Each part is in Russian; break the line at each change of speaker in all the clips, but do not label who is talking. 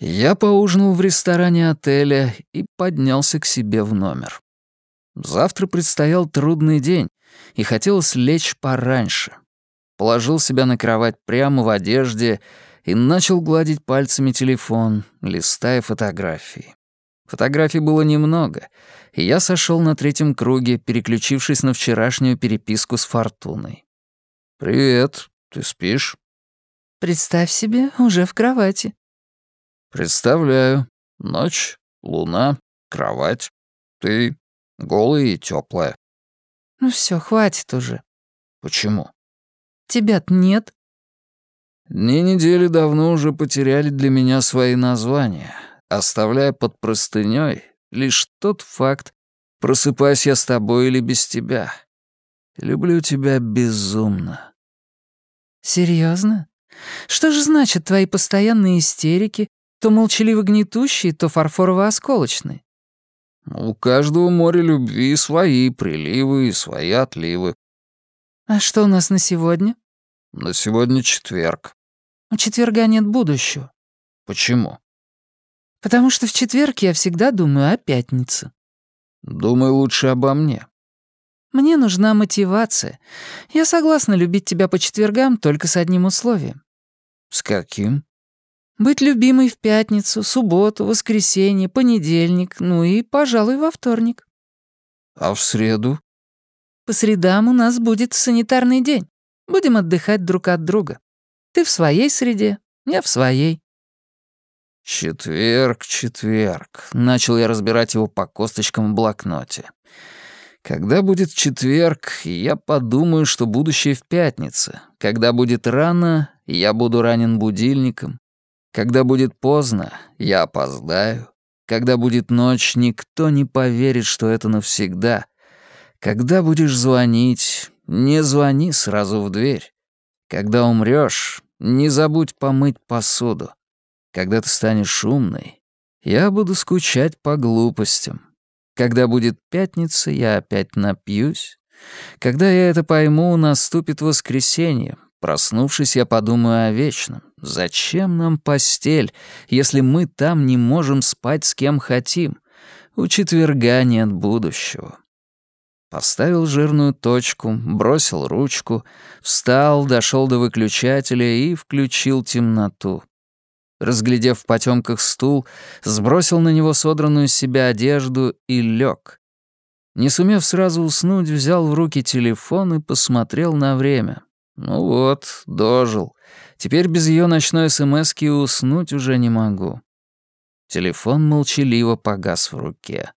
Я поужинал в ресторане отеля и поднялся к себе в номер. Завтра предстоял трудный день, и хотелось лечь пораньше. Положил себя на кровать прямо в одежде и начал гладить пальцами телефон, листая фотографии. Фотографий было немного, и я сошел на третьем круге, переключившись на вчерашнюю переписку с Фортуной. «Привет, ты спишь?»
«Представь себе, уже в кровати».
«Представляю. Ночь, луна, кровать. Ты голая и теплая.
«Ну все, хватит уже».
«Почему?»
«Тебя-то нет».
Дни недели давно уже потеряли для меня свои названия, оставляя под простыней лишь тот факт, просыпаюсь я с тобой или без тебя. Люблю тебя безумно.
Серьезно? Что же значит твои постоянные истерики, то молчаливо-гнетущие, то фарфорово-осколочные.
У каждого моря любви свои приливы и свои отливы.
А что у нас на сегодня?
На сегодня четверг.
У четверга нет будущего.
Почему?
Потому что в четверг я всегда думаю о пятнице.
Думай лучше обо мне.
Мне нужна мотивация. Я согласна любить тебя по четвергам только с одним условием.
С каким?
Быть любимой в пятницу, субботу, воскресенье, понедельник, ну и, пожалуй, во вторник.
А в среду?
По средам у нас будет санитарный день. Будем отдыхать друг от друга. Ты в своей среде, я в своей.
Четверг, четверг. Начал я разбирать его по косточкам в блокноте. Когда будет четверг, я подумаю, что будущее в пятнице. Когда будет рано, я буду ранен будильником. Когда будет поздно, я опоздаю. Когда будет ночь, никто не поверит, что это навсегда. Когда будешь звонить, не звони сразу в дверь. Когда умрёшь, не забудь помыть посуду. Когда ты станешь умной, я буду скучать по глупостям. Когда будет пятница, я опять напьюсь. Когда я это пойму, наступит воскресенье. Проснувшись, я думаю о вечном. Зачем нам постель, если мы там не можем спать с кем хотим? У четверга нет будущего. Поставил жирную точку, бросил ручку, встал, дошел до выключателя и включил темноту. Разглядев в потемках стул, сбросил на него содранную с себя одежду и лег. Не сумев сразу уснуть, взял в руки телефон и посмотрел на время. Ну вот, дожил. Теперь без ее ночной смски уснуть уже не могу. Телефон молчаливо погас в руке.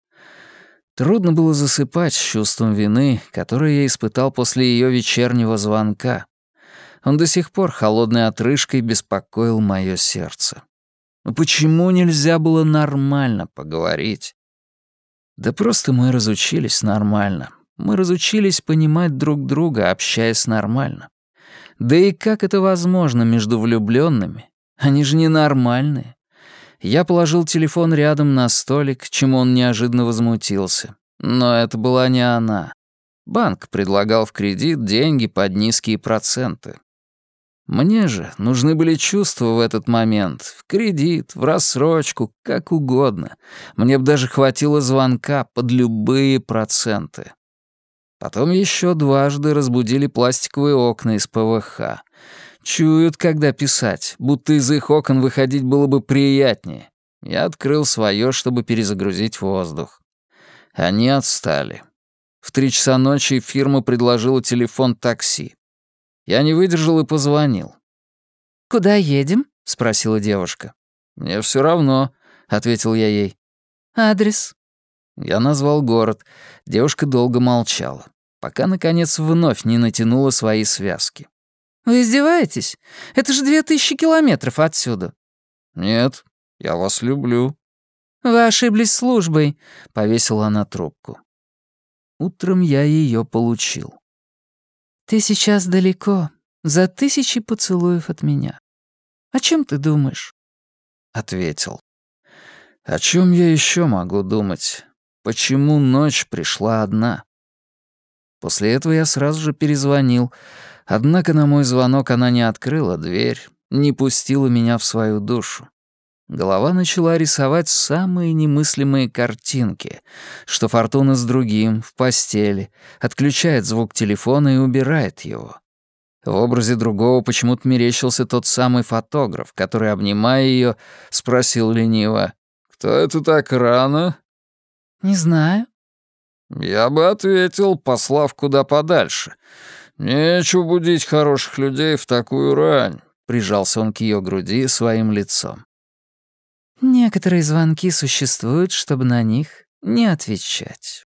Трудно было засыпать с чувством вины, которое я испытал после ее вечернего звонка. Он до сих пор холодной отрыжкой беспокоил мое сердце. Но почему нельзя было нормально поговорить? Да просто мы разучились нормально. Мы разучились понимать друг друга, общаясь нормально. Да и как это возможно между влюбленными? Они же ненормальные. Я положил телефон рядом на столик, чему он неожиданно возмутился. Но это была не она. Банк предлагал в кредит деньги под низкие проценты. Мне же нужны были чувства в этот момент. В кредит, в рассрочку, как угодно. Мне бы даже хватило звонка под любые проценты. Потом еще дважды разбудили пластиковые окна из ПВХ. Чуют, когда писать, будто из их окон выходить было бы приятнее. Я открыл свое, чтобы перезагрузить воздух. Они отстали. В три часа ночи фирма предложила телефон такси. Я не выдержал и позвонил.
«Куда едем?»
— спросила девушка. «Мне все равно», — ответил я ей.
«Адрес?»
Я назвал город. Девушка долго молчала, пока, наконец, вновь не натянула свои связки.
«Вы издеваетесь? Это же две тысячи километров отсюда».
«Нет, я вас люблю».
«Вы ошиблись службой», — повесила она трубку. Утром я ее получил. «Ты сейчас далеко, за тысячи поцелуев от меня. О чем ты думаешь?»
Ответил. «О чем я еще могу думать? Почему ночь пришла одна?» После этого я сразу же перезвонил, однако на мой звонок она не открыла дверь, не пустила меня в свою душу. Голова начала рисовать самые немыслимые картинки, что Фортуна с другим, в постели, отключает звук телефона и убирает его. В образе другого почему-то мерещился тот самый фотограф, который, обнимая ее, спросил лениво, «Кто это так рано?»
«Не знаю».
«Я бы ответил, послав куда подальше. Нечего будить хороших людей в такую рань», — прижался он к ее груди своим лицом.
«Некоторые звонки существуют, чтобы на них не отвечать».